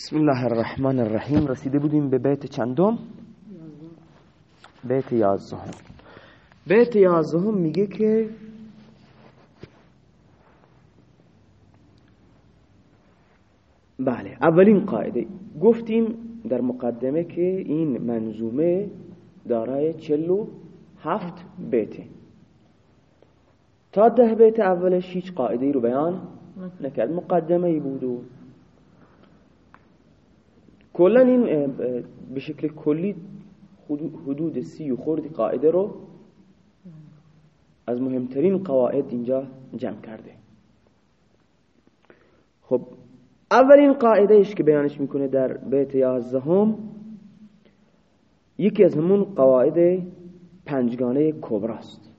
بسم الله الرحمن الرحیم. رسیده بودیم به بیت چندم؟ بیت یازدهم. بیت یازدهم میگه که بله اولین قاعده. گفتیم در مقدمه که این منظومه دارای چلو هفت بیته. تا ده بیت اولش هیچ قاعده رو بیان نکرد. مقدمه ای بود و کلا این به شکل کلی حدود سی و خوردی قاعده رو از مهمترین قواعد اینجا جمع کرده خب اولین قاعده ایش که بیانش می‌کنه در بیت یازدهم یکی از همون قواعد پنجگانه کبراست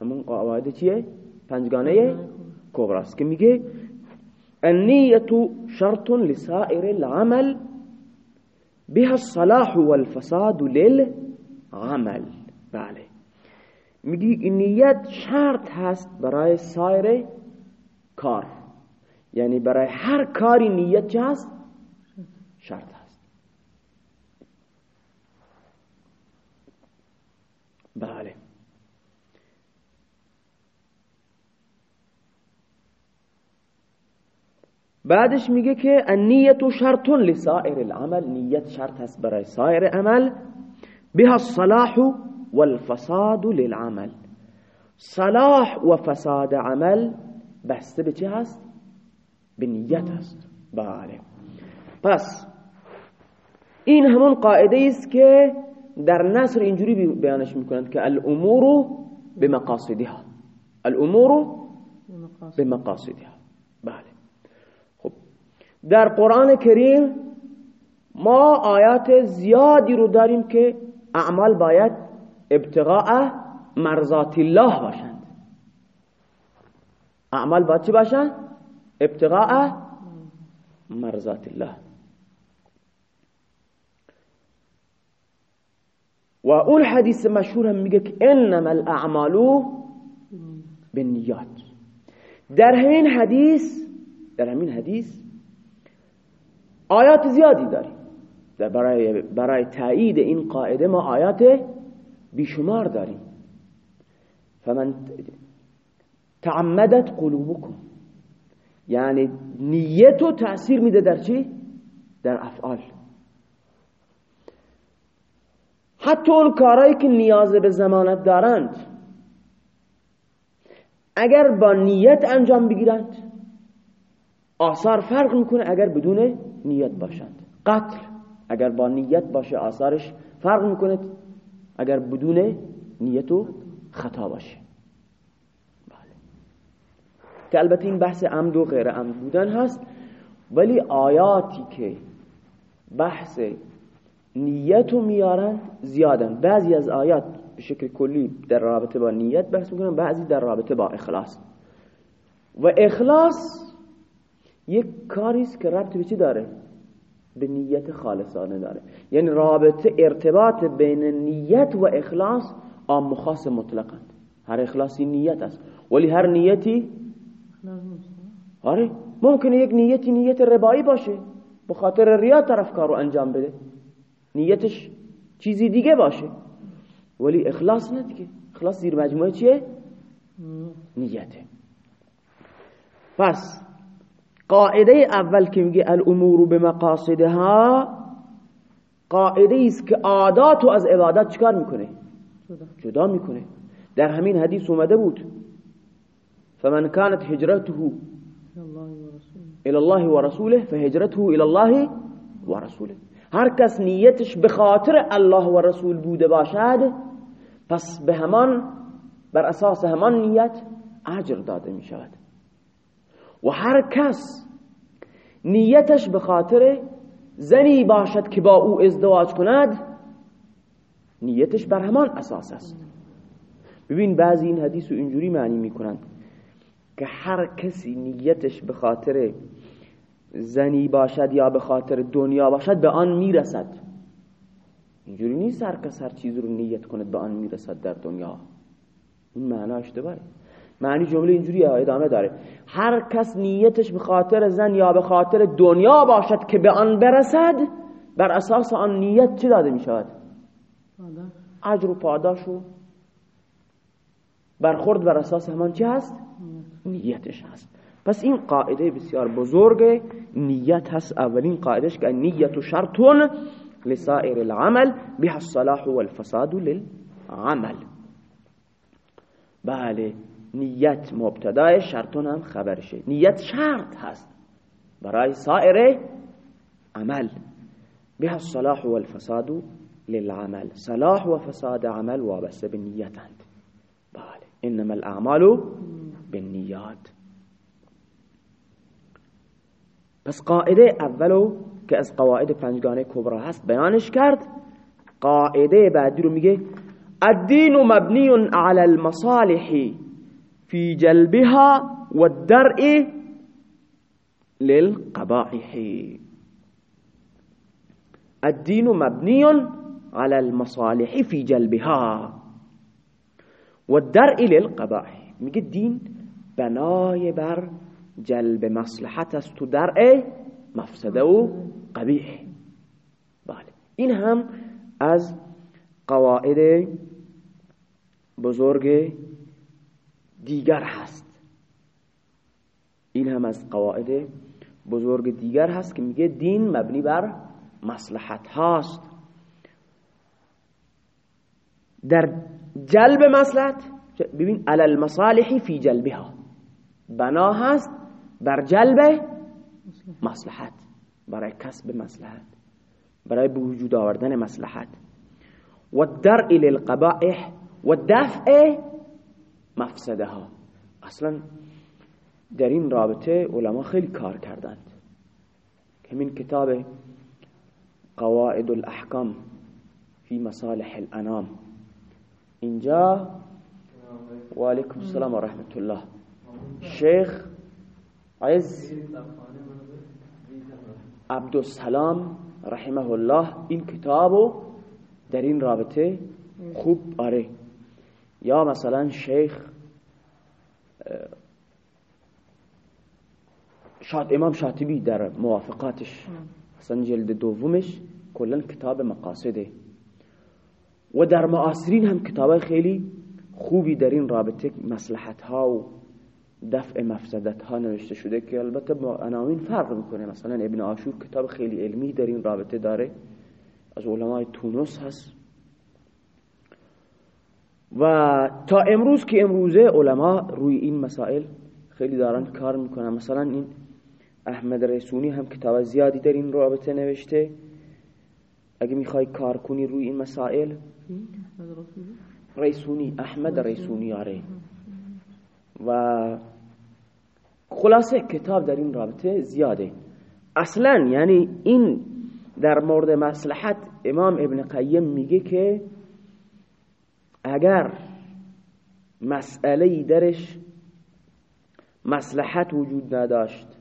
همون قواعد چیه؟ پنجگانه کبراست که میگه النية شرط لسائر العمل. بها الصلاح والفساد للعمل. بله میگی نیت شرط هست برای سایر کار. یعنی برای هر کاری نیت چه هست؟ شرط هست. بله بعدش میگه که النیت شرط لسائر العمل نیت شرط هست برای سایر عمل. بها الصلاح والفساد للعمل. صلاح و فساد عمل بسته به چه هست؟ به نیت هست. بله. پس این همون قاعدة است که در نصر اینجوری بیانش میکنند که الأمور بمقاصدها. الأمور بمقاصدها. بله در قرآن کریم ما آیات زیادی رو داریم که اعمال باید ابتغاء مرضات الله باشند. اعمال باید چی باشند؟ ابتغاء مرضات الله. و اون حدیث مشهور هم میگه که انما الاعمال بالنیات. در همین حدیث در همین حدیث آیات زیادی داریم. برای برای تایید این قاعده ما آیات بیشمار داریم. فمن تعمدت قلوبكم یعنی نیتو تأثیر میده در چی؟ در افعال. حتی اون کارهایی که نیاز به زمانت دارند اگر با نیت انجام بگیرند آثار فرق می‌کنه اگر بدون نیت باشند. قتل اگر با نیت باشه آثارش فرق می‌کنه اگر بدون نیت و خطا باشه. بله. که البته این بحث عمد و غیر عمد بودن هست ولی آیاتی که بحث نیت رو میارن زیادن. بعضی از آیات به شکل کلی در رابطه با نیت بحث می‌کنن بعضی در رابطه با اخلاص. و اخلاص یک کاری است که ربط به چی داره؟ به نیت خالصانه داره. یعنی رابطه ارتباط بین نیت و اخلاص عام خاص مطلقا. هر اخلاصی نیت است. ولی هر نیتی؟ آره. ممکنه یک نیتی نیت ربایی باشه. به خاطر ریا طرف کارو انجام بده. نیتش چیزی دیگه باشه. ولی اخلاص نه دیگه. اخلاص زیر مجموعه چیه؟ نیته. پس قاعده اول که میگه الامور به مقاصدها قاعده است که عادات و از عبادت چکار می‌کنه؟ جدا. می‌کنه. در همین حدیث اومده بود. فمن كانت هجرته الى الله ورسوله فهجرته الى الله ورسوله هر کس نیتش به خاطر الله و رسول بوده باشد پس به همان بر اساس همان نیت اجر داده می شود و هر کس نیتش به خاطر زنی باشد که با او ازدواج کند نیتش بر همان اساس است. ببین بعضی این حدیث رو اینجوری معنی می‌کنند که هر کسی نیتش به خاطر زنی باشد یا به خاطر دنیا باشد به آن می‌رسد. اینجوری نیست هر کس هر چیز رو نیت کند به آن می‌رسد در دنیا. این معنا اشتباهه معنی جمله اینجوری ادامه داره. هر کس نیتش به خاطر زن یا به خاطر دنیا باشد که به آن برسد بر اساس آن نیت چه داده می شود اجر و پاداش و برخورد بر اساس همان چی هست؟ نیتش هست. پس این قاعده بسیار بزرگ نیت هست اولین قاعدش که نیت شرطون لسائر العمل بها الصلاح والفساد للعمل. بله. نیت مبتدای شرطون هم خبرشه. نیت شرط هست. برای سائر عمل. بها الصلاح والفساد للعمل. صلاح و فساد عمل وابسته به نیتند. بله. انما الاعمال بالنیات. پس قاعده اولو که از قواعد پنجگانه کبرا هست بیانش کرد. قاعده بعدی رو میگه الدین مبنی على المصالح. في جلبها والدرء للقبائح الدين مبني على المصالح في جلبها والدرء للقبائح میگه دین بنای بر جلب مصلحت است درء مفسده و قبیح بله. این هم از قواعد بزرگ دیگر هست. این هم از قواعد بزرگ دیگر هست که میگه دین مبنی بر مصلحت هاست. در جلب مصلحت ببین علی المصالح فی جلبها. بنا هست بر جلب مصلحت برای کسب مصلحت برای به وجود آوردن مصلحت. و درء للقبائح و دفع مفسده ها اصلا در این رابطه علما خیلی کار کردند. که من کتاب قواعد الاحکام فی مصالح الانام. اینجا و علیکم. السلام و رحمت الله شیخ عز عبدالسلام رحمه الله این کتابو در این رابطه خوب آره یا مثلا شیخ شاد امام شاطبی در موافقاتش مثلا جلد دومش کلا کتاب مقاصده. و در معاصرین هم کتاب خیلی خوبی در این رابطه مصلحت ها و دفع مفسدت ها نوشته شده که البته با عناوین فرق می‌کنه. مثلا ابن آشور کتاب خیلی علمی در این رابطه داره. از علمای تونس هست. و تا امروز که امروزه علما روی این مسائل خیلی دارن کار می‌کنن. مثلا این احمد رسونی هم کتاب زیادی در این رابطه نوشته. اگه می‌خوای کار کنی روی این مسائل ریسونی احمد ریسونی آره. و خلاصه کتاب در این رابطه زیاده. اصلا یعنی این در مورد مصلحت امام ابن قیم میگه که اگر مسئله درش مصلحت وجود نداشت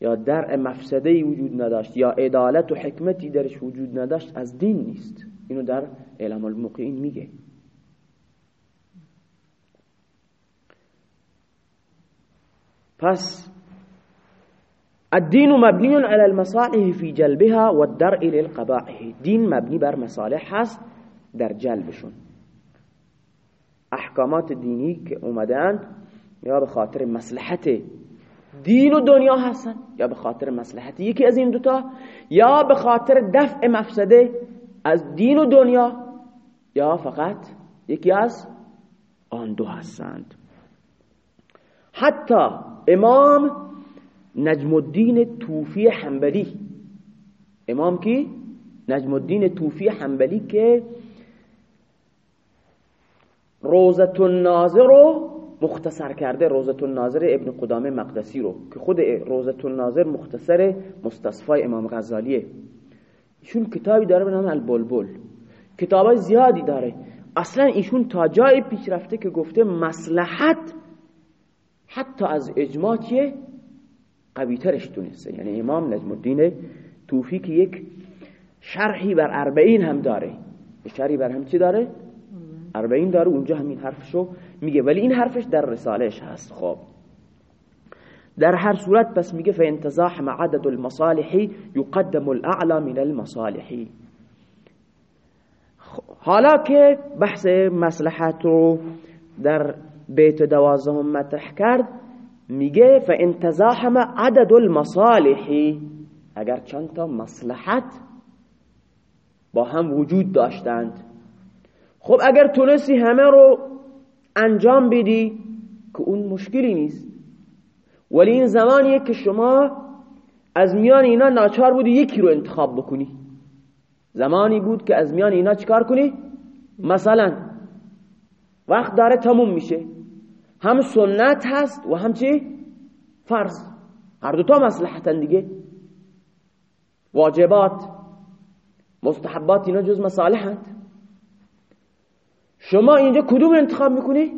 یا درع مفسده وجود نداشت یا عدالت و حکمتی درش وجود نداشت از دین نیست. اینو در اعلام المقین میگه. پس الدين مبني على المصالح في جلبها والدرء للقبائح. دین مبنی بر مصالح هست در جلبشون. احکامات دینی که اومدن یا به خاطر مصلحت دین و دنیا هستن یا به خاطر مصلحت یکی از این دوتا یا به خاطر دفع مفسده از دین و دنیا یا فقط یکی از آن دو هستند حتی امام نجم الدین توفی حنبلی امام کی؟ نجم الدین توفی حنبلی که روزت الناظر رو مختصر کرده روزت الناظر ابن قدامه مقدسی رو که خود روزت الناظر مختصر مستصفای امام غزالیه. ایشون کتابی داره به نام البلبل. کتابای زیادی داره. اصلا ایشون تا جای پیش رفته که گفته مصلحت حتی از اجماع چیه؟ قویترش دونسته. یعنی امام نجم الدین توفی که یک شرحی بر اربعین هم داره. شرحی بر هم چی داره؟ اربعین داره اونجا همین حرفشو میگه. ولی این حرفش در رسالش هست. خب. در هر صورت پس میگه فانتزاحم عدد المصالح يقدم الاعلى من المصالح. حالا که بحث مصلحت رو در بیت دوازهم مطرح کرد میگه فانتزاحم عدد المصالح. اگر چند تا مصلحت با هم وجود داشتند خب اگر تونستی همه رو انجام بدی که اون مشکلی نیست. ولی این زمانیه که شما از میان اینا ناچار بودی یکی رو انتخاب بکنی. زمانی بود که از میان اینا چکار کنی؟ مثلا وقت داره تموم میشه. هم سنت هست و هم چی؟ فرض. هر دوتا مصلحتن دیگه. واجبات مستحبات اینا جز مصالحند شما اینجا کدوم انتخاب می‌کنی؟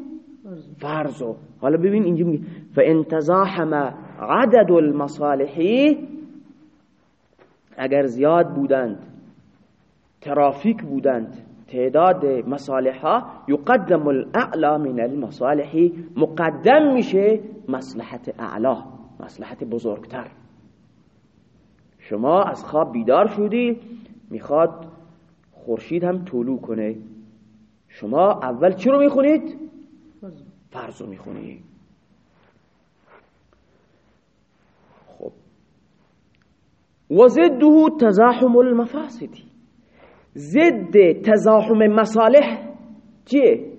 فرضو. حالا ببین اینجا میگه. فانتزاحم عدد المصالحی اگر زیاد بودند ترافیک بودند تعداد مصالح ها یقدم الاعلا من المصالح. مقدم میشه مصلحت اعلا مصلحت بزرگتر. شما از خواب بیدار شدی می‌خواد خورشید هم طلوع کنه. شما اول چی رو می‌خونید؟ فرض رو می‌خونید. خب. و ضده تزاحم المفاسدی ضد تزاحم مصالح. چیه؟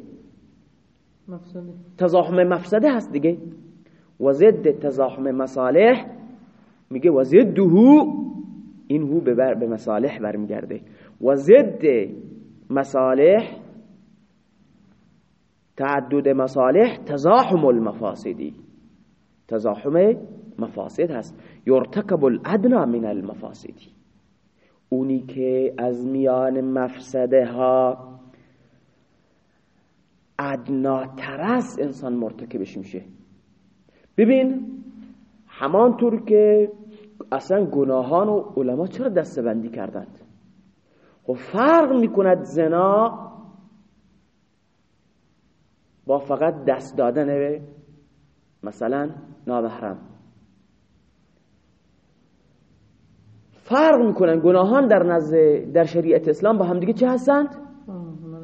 مفسده. تزاحم مفسده هست دیگه. و ضد تزاحم مصالح. میگه و ضده این هو به مصالح برمیگرده. و ضد مصالح تعدد مصالح تزاحم المفاسدی تزاحم مفاسد هست. یرتکب الادنا من المفاسدی اونی که از میان مفسده ها ادناتر است انسان مرتکبش میشه. ببین همانطور که اصلا گناهان و علما چرا دستبندی کردند؟ خب فرق می‌کند زنا با فقط دست دادن به مثلا نامحرم فرق می‌کنن گناهان در نزد در شریعت اسلام با همدیگه چه هستند؟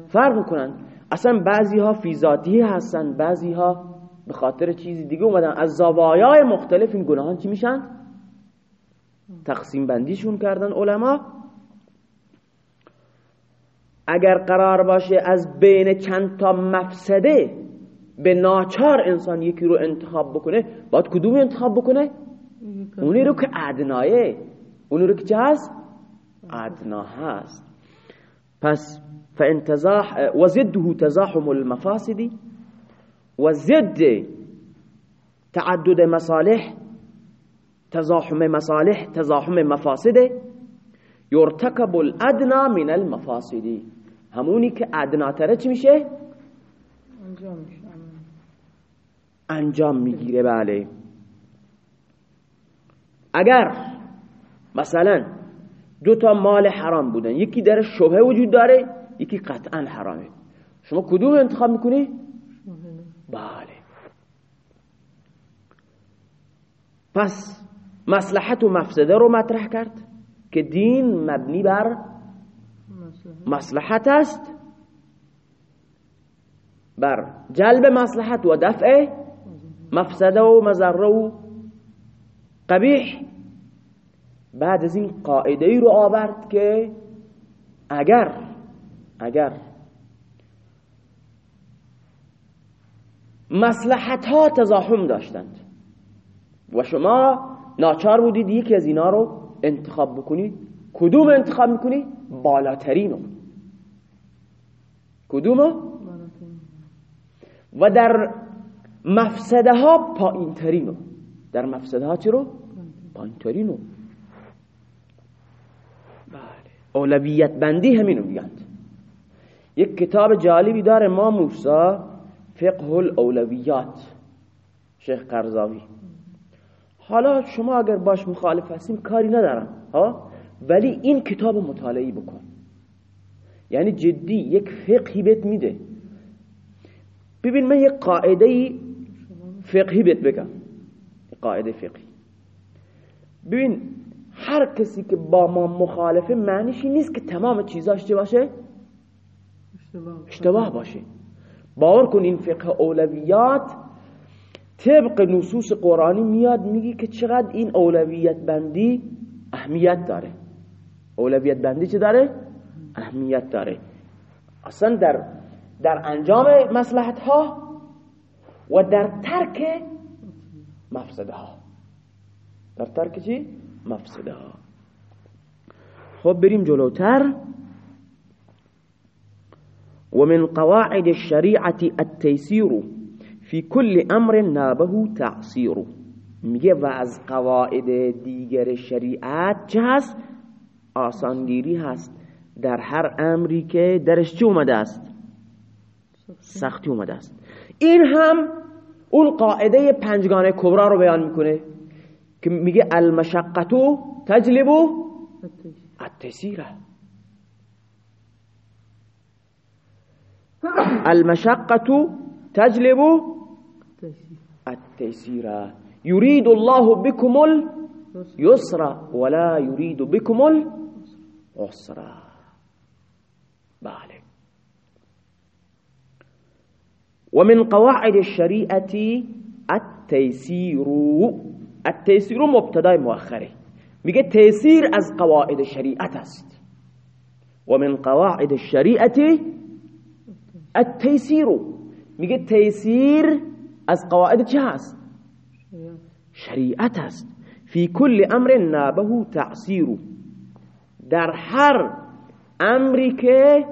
فرق می‌کنن. اصلا بعضی ها فی ذاتی هستند بعضی ها به خاطر چیزی دیگه اومدن. از زوایای مختلف این گناهان چی میشن؟ تقسیم بندیشون کردن علما. اگر قرار باشه از بین چند تا مفسده به ناچار انسان یکی رو انتخاب بکنه باید کدوم انتخاب بکنه؟ اونی رو که ادنایه. اونی رو که چه هست؟ ادنا هست. پس فانتزاح و ضده تزاحم المفاسد و ضد تعدد مصالح تزاحم مصالح تزاحم مفاسد. یرتکب الادنا من المفاسد همونی که ادناتره چی میشه؟ انجام میشه انجام می‌گیره بله. اگر مثلا دو تا مال حرام بودن یکی در شبه وجود داره یکی قطعا حرامه. شما کدوم انتخاب می‌کنی؟ بله. پس مصلحت و مفسده رو مطرح کرد. که دین مبنی بر مصلحت است بر جلب مصلحت و دفع مفسده و مزره و قبیح. بعد از این قاعده ای رو آورد که اگر اگر مصلحت ها تزاحم داشتند و شما ناچار بودید یکی از اینا رو انتخاب بکنید کدوم انتخاب می‌کنید بالاترینو کدومو و در مفسده ها پایین ترینو در مفسده ها چی رو؟ پایین ترینو بله. اولویت بندی همینو میگند یک کتاب جالبی داره ما موسا فقه الاولویات شیخ قرضاوی. حالا شما اگر باش مخالف هستیم کاری ندارم ها؟ ولی این کتاب مطالعه بکن. یعنی جدی یک فقهی بهت میده. ببین من یک قاعده فقهی بهت بگم. قاعده فقهی. ببین هر کسی که با ما مخالفه معنیش نیست که تمام چیزاش چه باشه. اشتباه باشه. باور کن این فقه اولویات طبق نصوص قرآنی میاد میگی که چقدر این اولویت بندی اهمیت داره. اولویت بندی چه داره؟ اهمیت داره. اصلا در در انجام مصلحت ها و در ترک مفسده ها در ترک چی؟ مفسده ها خب بریم جلوتر. ومن قواعد الشريعة التيسير في كل امر نابه تعصير میگه و از قواعد دیگر شریعت چه هست؟ آسانگیری هست در هر امری که درش چه اومده است؟ سختی اومده است این هم اون قاعده پنجگانه کبرا رو بیان می‌کنه که میگه المشقتو تجلبو التسیره المشقة تجلب التيسير. يريد الله بكم اليسر ولا يريد بكم العسر بله ومن قواعد الشريعة التيسير. التيسير مبتدأ مؤخرة. میگه تيسير از قواعد الشريعة است. ومن قواعد الشريعة التيسير. میگه تيسير از قواعد چه هست شریعت است. فی کل امر نابه تعصیر در هر امری که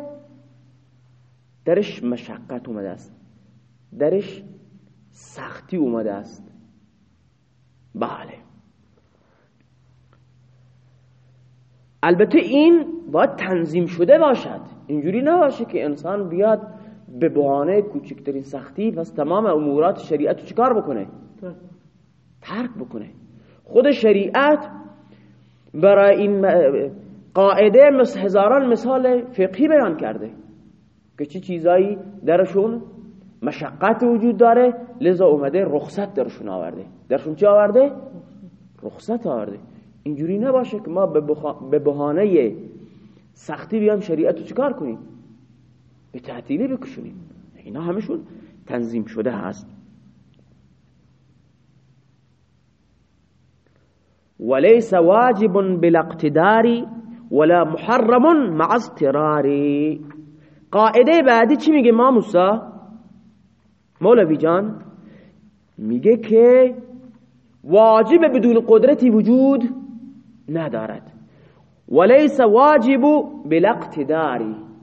درش مشقت اومده است. درش سختی اومده است. بله. البته این باید تنظیم شده باشد. اینجوری نباشه که انسان بیاد به بهانه کوچکترین سختی پس تمام امورات شریعت رو چیکار بکنه؟ ترک. بکنه. خود شریعت برای این قاعده هزاران مثال فقهی بیان کرده که چه چیزایی درشون مشقت وجود داره لذا اومده رخصت درشون آورده. درشون چی آورده؟ رخصت آورده. اینجوری نباشه که ما به بهانه سختی بیام شریعت رو چیکار کنیم؟ به تعطیلی بکشونیم. اینا همشون تنظیم شده هست. وليس واجب بالاقتدار ولا محرم مع اضطرار. قاعده بعدی چی میگه ما موسا مولوی جان میگه که واجب بدون قدرتی وجود ندارد. وليس واجب بالاقتدار.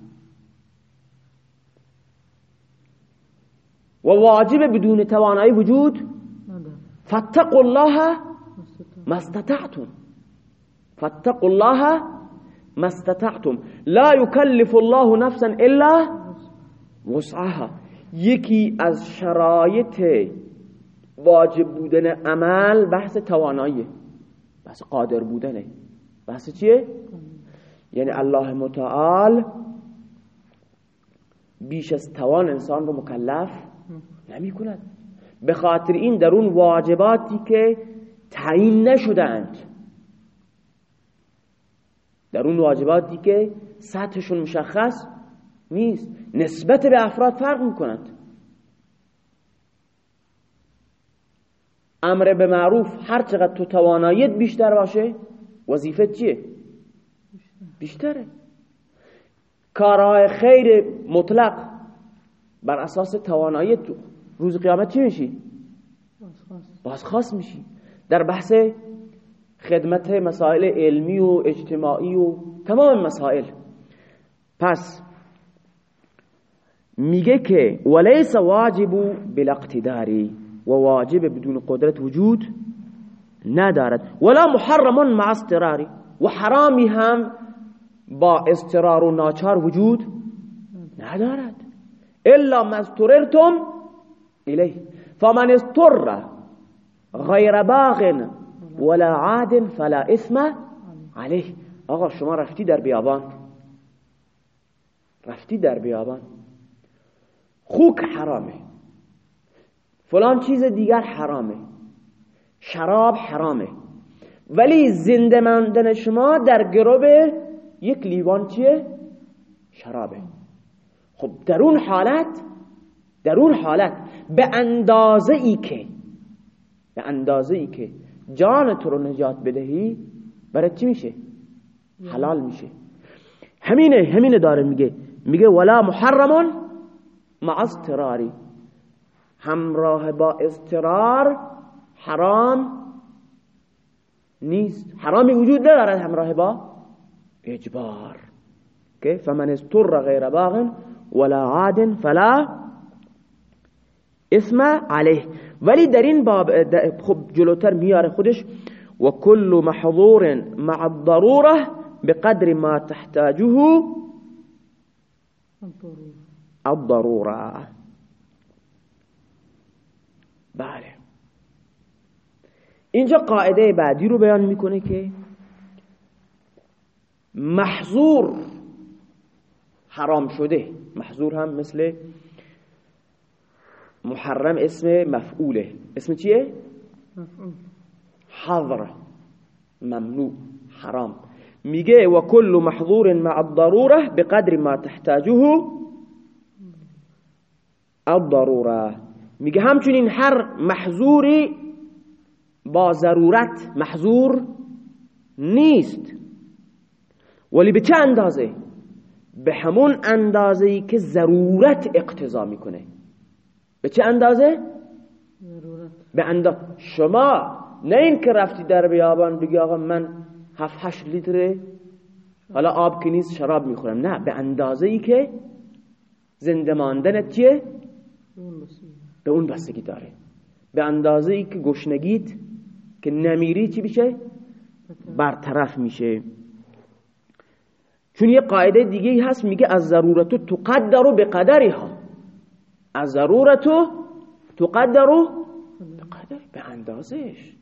و واجب بدون توانایی وجود فاتقوا الله ما استطعتم. فاتقوا الله ما استطعتم. لا يكلف الله نفسا الا وسعها. یکی از شرایط واجب بودن عمل بحث توانایی. بحث قادر بودنه. بحث چیه؟ یعنی الله متعال بیش از توان انسان رو مکلف نمی کند به خاطر این در اون واجباتی که تعیین نشدند در اون واجباتی که سطحشون مشخص نیست. نسبت به افراد فرق می‌کنند امر به معروف هر چقدر تو توانایت بیشتر باشه وظیفت چیه؟ بیشتره. کارهای خیر مطلق بر اساس توانایت تو روز قیامت چی میشی؟ بازخواست میشی. در بحث خدمت مسائل علمی و اجتماعی و تمام مسائل. پس میگه که ولیس واجب بالاقتداری و واجب بدون قدرت وجود ندارد. ولا محرم مع استراری و حرامی هم با استرار و ناچار وجود ندارد. الا ما إليه. فمن اضطر غیر باغ ولا عاد فلا اثم عليه. آقا شما رفتی در بیابان. رفتی در بیابان. خوک حرامه. فلان چیز دیگر حرامه. شراب حرامه. ولی زنده ماندن شما در گروب یک لیوان چیه؟ شرابه. خب در اون حالت در اون حالت به اندازه ای که به اندازه ای که جان تو رو نجات بدهی برای چی میشه؟ حلال میشه. همینه همینه داره میگه. میگه ولا محرمون مع اضطراری همراه با اضطرار حرام نیست. حرامی وجود ندارد همراه با اجبار. که فمن استر غیر باغ ولا عاد فلا اسم علیه ولی در این باب خب جلوتر میاره خودش و کل محظور مع الضرورة بقدر ما تحتاجه الضرورة. بله. اینجا قاعدة بعدی رو بیان میکنه که محظور حرام شده. محظور هم مثل محرم اسم مفعوله. اسم چیه؟ حظر ممنوع. حرام. میگه و کل محظور مع الضروره بقدر ما تحتاجه الضروره میگه همچنین هر محظوری با ضرورت محظور نیست. ولی به چه اندازه؟ به همون اندازه که ضرورت اقتضا می‌کنه. به چه اندازه؟ به اندازه شما نه این که رفتی در بیابان بگی آقا من هفت هشت لیتر حالا آب که نیست شراب می‌خورم. نه به اندازه ای که زنده ماندنت چیه؟ به اون بستگی داره. به اندازه ای که گشنگیت که نمیری چی بشه برطرف میشه. چون یه قاعده دیگه هست میگه از ضرورتو تقدر به قدرها از ضرورتو تقدر به قدر به اندازش.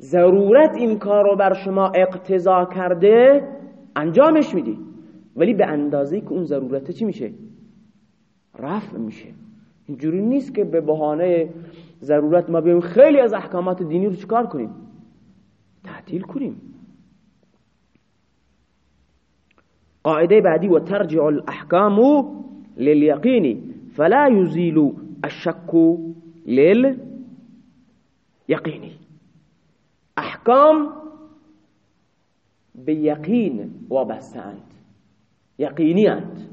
ضرورت این کار رو بر شما اقتضا کرده انجامش میدی. ولی به اندازه که اون ضرورت چی میشه؟ رفع میشه. اینجوری نیست که به بهانه ضرورت ما بیم خیلی از احکامات دینی رو چکار کنیم؟ تعطیل کنیم. قاعده بعدی و ترجع الاحکام لليقين فلا يزيل الشك لليقين یقین وابستند یقینی اند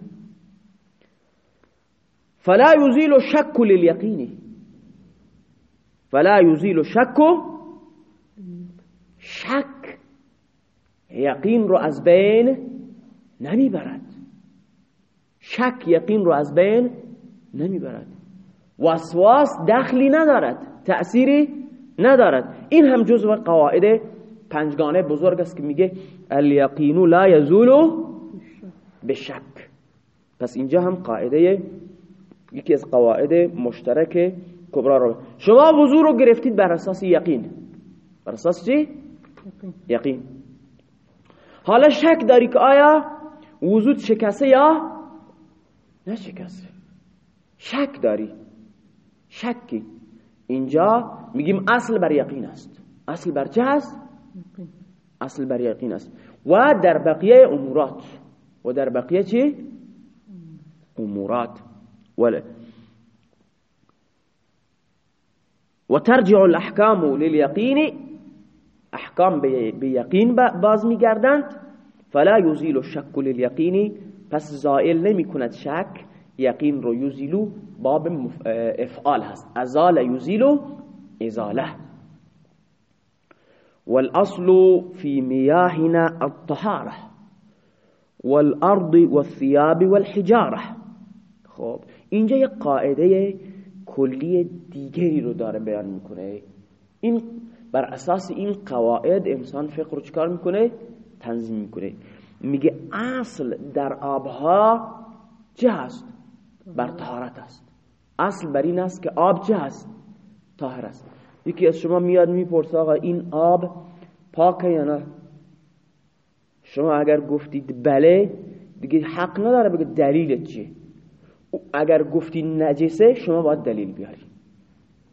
فلا يزيل الشك لليقين. فلا يزيل الشك. شک یقین رو از بین نمیبرد شک یقین رو از بین نمی‌برد. وسواس دخلی ندارد تأثیری ندارد. این هم جزو قواعد پنجگانه بزرگ است که میگه الیقین لا یزول بشک. پس اینجا هم قاعده یکی از قواعد مشترک کبرا رو. شما وضو رو گرفتید بر اساس یقین. بر اساس چی؟ یقین. حالا شک داری که آیا وضوت شکسته یا نشکسته. شک داری؟ شکی. اینجا میگیم اصل بر یقین است. اصل بر چه هست؟ اصل بر یقین است. و در بقیه امورات. و در بقیه چی؟ امورات. ولی. وترجع الاحكام لليقين احکام به یقین باز میگردند. فلا یزیل الشک لليقين پس زائل نمی کند شک یقین رو یزیلو باب افعال هست. ازال یزیلو ازاله. والاصل في مياهنا الطهارة. والارض والثياب والحجارة. خب اینجا یک قاعده کلی دیگری رو داره بیان می‌کنه. این بر اساس این قواعد انسان فقر رو چکار می‌کنه؟ تنظیم می‌کنه. میگه اصل در آبها چه هست بر طهارت است. اصل بر این است که آب چه هست طاهر است. یکی از شما میاد می‌پرسه آقا این آب پاکه یا نه؟ شما اگر گفتید بله دیگه حق نداره بگه دلیلت چیه. اگر گفتی نجسه شما باید دلیل بیاری.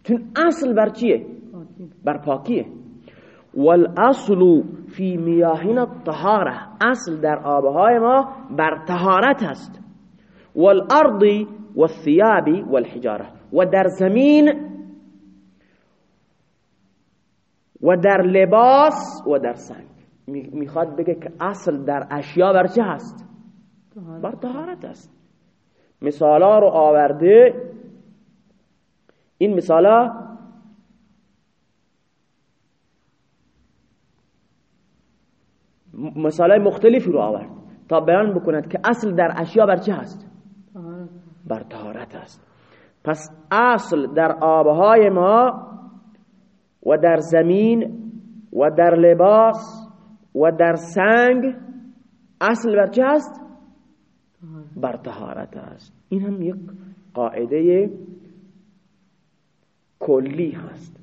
چون اصل بر چیه؟ بر پاکیه. والاصل فی میاهنا الطهاره اصل در آبهای ما بر طهارت است. والارض والثياب والحجاره و در زمین و در لباس و در سنگ. می- می‌خواد بگه که اصل در اشیا بر چه هست. بر طهارت است. مثالا رو آورده این مثالا مثالای مختلفی رو آورد تا بیان بکند که اصل در اشیا بر چه هست. بر طهارت است پس اصل در آبهای ما و در زمین و در لباس و در سنگ اصل بر چه طهارت. بر طهارت است این هم یک قاعده کلی هست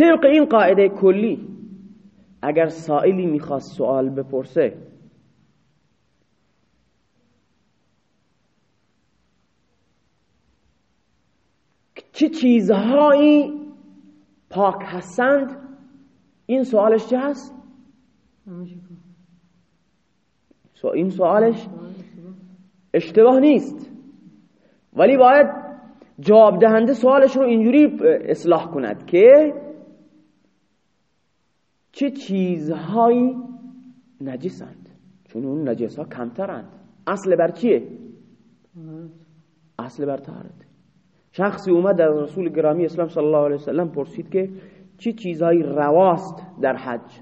طبق این قاعده کلی اگر سائلی می‌خواست سوال بپرسه چه چیزهایی پاک هستند این سوالش چه هست؟ این سوالش. اشتباه نیست ولی باید جواب دهنده سوالش رو اینجوری اصلاح کند که چه چیزهایی نجسند؟ چون اون نجس ها کمترند. اصل بر؟ طهارت. اصل بر طهارت شخصی اومد از رسول گرامی اسلام صلی الله علیه وسلم پرسید که چه چیزهایی رواست در حج؟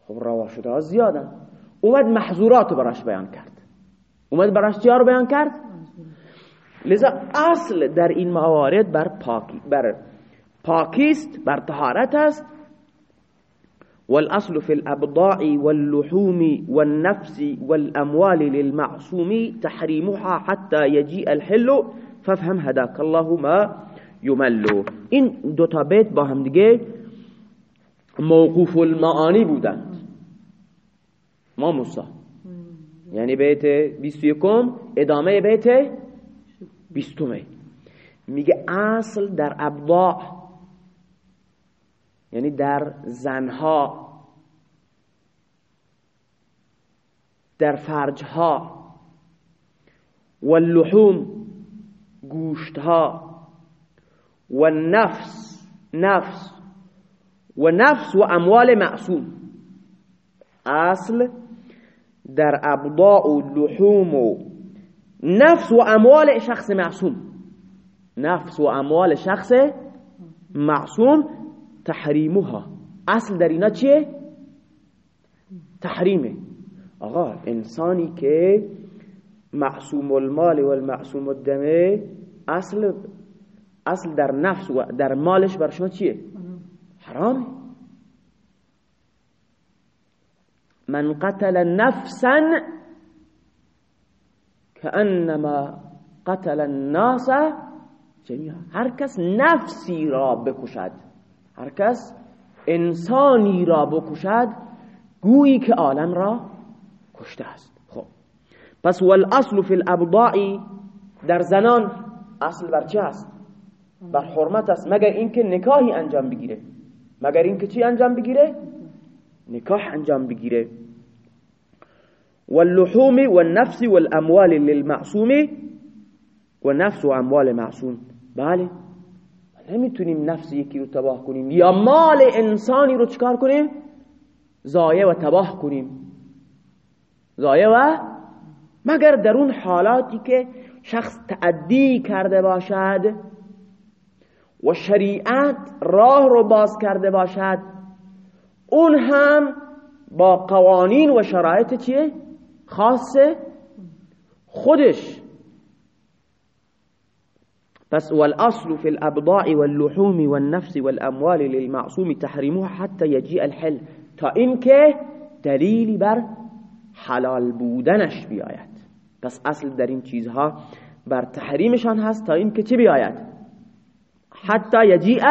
خب روا شده ها زیادن. اومد محظورات براش بیان کرد. اومد براش چیا رو بیان کرد؟ لذا اصل در این موارد بر پاکی بر پاکیست بر طهارت است. والأصل في الأبضاع واللحوم والنفس والأموال للمعصوم تحريمها حتى يجيء الحل. فافهم هداك الله ما يمل این دو تا بیت با هم دیگه موقوف المعانی بودند. ما موسی یعنی بیت 21 ادامه بیت 20 میگه اصل در ابضاع یعنی در زنها در فرجها واللحوم گوشتها و نفس نفس و نفس و اموال معصوم. اصل در ابضاع و لحوم و نفس و اموال شخص معصوم. نفس و اموال شخص معصوم. تحریمها. اصل در اینا چیه؟ تحریمه. آقا انسانی که معصوم المال و المعصوم الدمه اصل اصل در نفس و در مالش بر شما چیه؟ حرامه. من قتل نفسا كأنما قتل الناس جميعا هر کس نفسی را بکشد. هر کس انسانی را بکشد گویی که عالم را کشته است. خب. پس والاصل فی الابضاع در زنان اصل بر چه است؟ بر حرمت است. مگر اینکه نکاحی انجام بگیره. مگر اینکه چی انجام بگیره؟ نکاح انجام بگیره. واللحوم والنفس والاموال للمعصوم. ونفس و اموال معصوم. بله. نمی‌تونیم نفس یکی رو تباه کنیم. یا مال انسانی رو چکار کنیم؟ ضایع و تباه کنیم. ضایع و مگر در اون حالاتی که شخص تعدی کرده باشد و شریعت راه رو باز کرده باشد اون هم با قوانین و شرایط چیه؟ خاص خودش. پس والأصل في الابضاع واللحوم والنفس والأموال للمعصوم تحريمها حتى يجيء الحل. تا اینکه دلیلی بر حلال بودنش بیاید. پس اصل در این چیزها بر تحریمشان هست. تا اینکه چه بیاید؟ حتی یجیء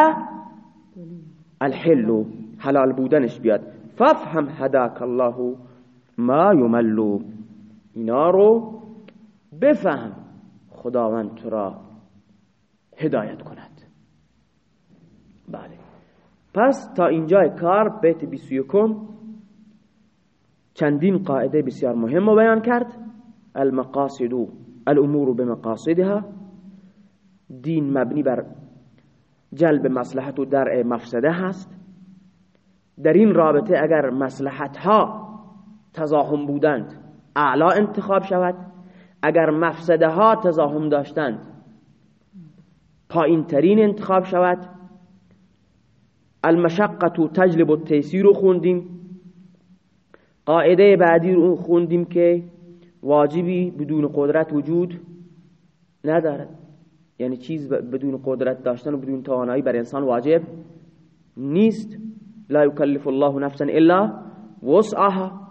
الحل. حلال بودنش بیاد فافهم هداك الله ما یملو اینا رو بفهم. خداوند تو را هدایت کند. بله. پس تا اینجای کار بیت 21 چندین قاعده بسیار مهم بیان کرد. المقاصد الامور بمقاصدها. دین مبنی بر جلب مصلحت و درع مفسده هست. در این رابطه اگر مصلحت ها تزاهم بودند اعلا انتخاب شود. اگر مفسده ها تزاهم داشتند پایین ترین انتخاب شود. المشقت تجلب التیسیر رو خوندیم. قاعده بعدی رو خوندیم که واجبی بدون قدرت وجود ندارد. یعنی چیز بدون قدرت داشتن و بدون توانایی بر انسان واجب نیست. لا یکلف الله نفسا الا وسعها.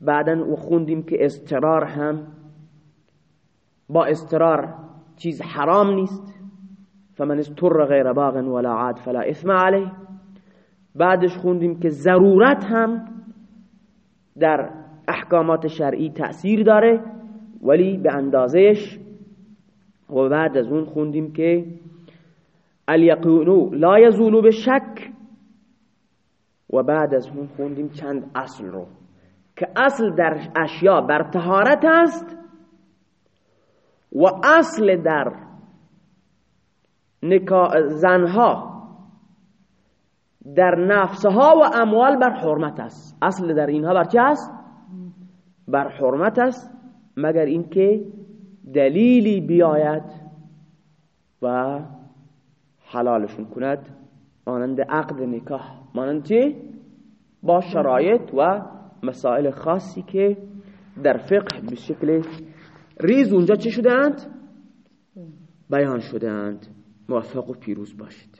بعدا و خوندیم که استرار هم با استرار چیز حرام نیست. فمن استر غیر باغ ولا عاد فلا اثم علیه. بعدش خوندیم که ضرورت هم در احکامات شرعی تأثیر داره ولی به اندازهش. و بعد از اون خوندیم که الیقینو لا یزولو به شک و بعد از اون خوندیم چند اصل رو که اصل در اشیا بر تهارت است و اصل در زنها در نفسها و اموال بر حرمت است اصل در اینها بر چه است؟ بر حرمت است مگر اینکه دلیلی بیاید و حلالشون کند مانند عقد نکاح مانند چه؟ با شرایط و مسائل خاصی که در فقه به شکل ریز اونجا چه شده اند؟ بیان شده اند موفق و پیروز باشید.